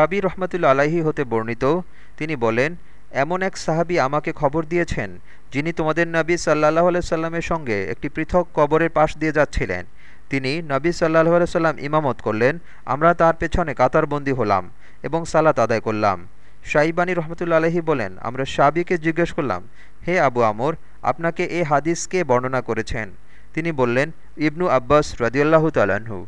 সাবি রহমতুল্লা আলাহি হতে বর্ণিত, তিনি বলেন, এমন এক সাহাবি আমাকে খবর দিয়েছেন, যিনি তোমাদের নবী সাল্লাহ সাল্লামের সঙ্গে একটি পৃথক কবরের পাশ দিয়ে যাচ্ছিলেন। তিনি নবী সাল্লাহ সাল্লাম ইমামত করলেন, আমরা তার পেছনে কাতারবন্দি হলাম এবং সালাত আদায় করলাম। শাইবানী রহমতুল্লা আলহি বলেন, আমরা সাবিকে জিজ্ঞেস করলাম, হে আবু আমর, আপনাকে এ হাদিসকে বর্ণনা করেছেন? তিনি বললেন, ইবনু আব্বাস রদিউল্লাহ তালাহু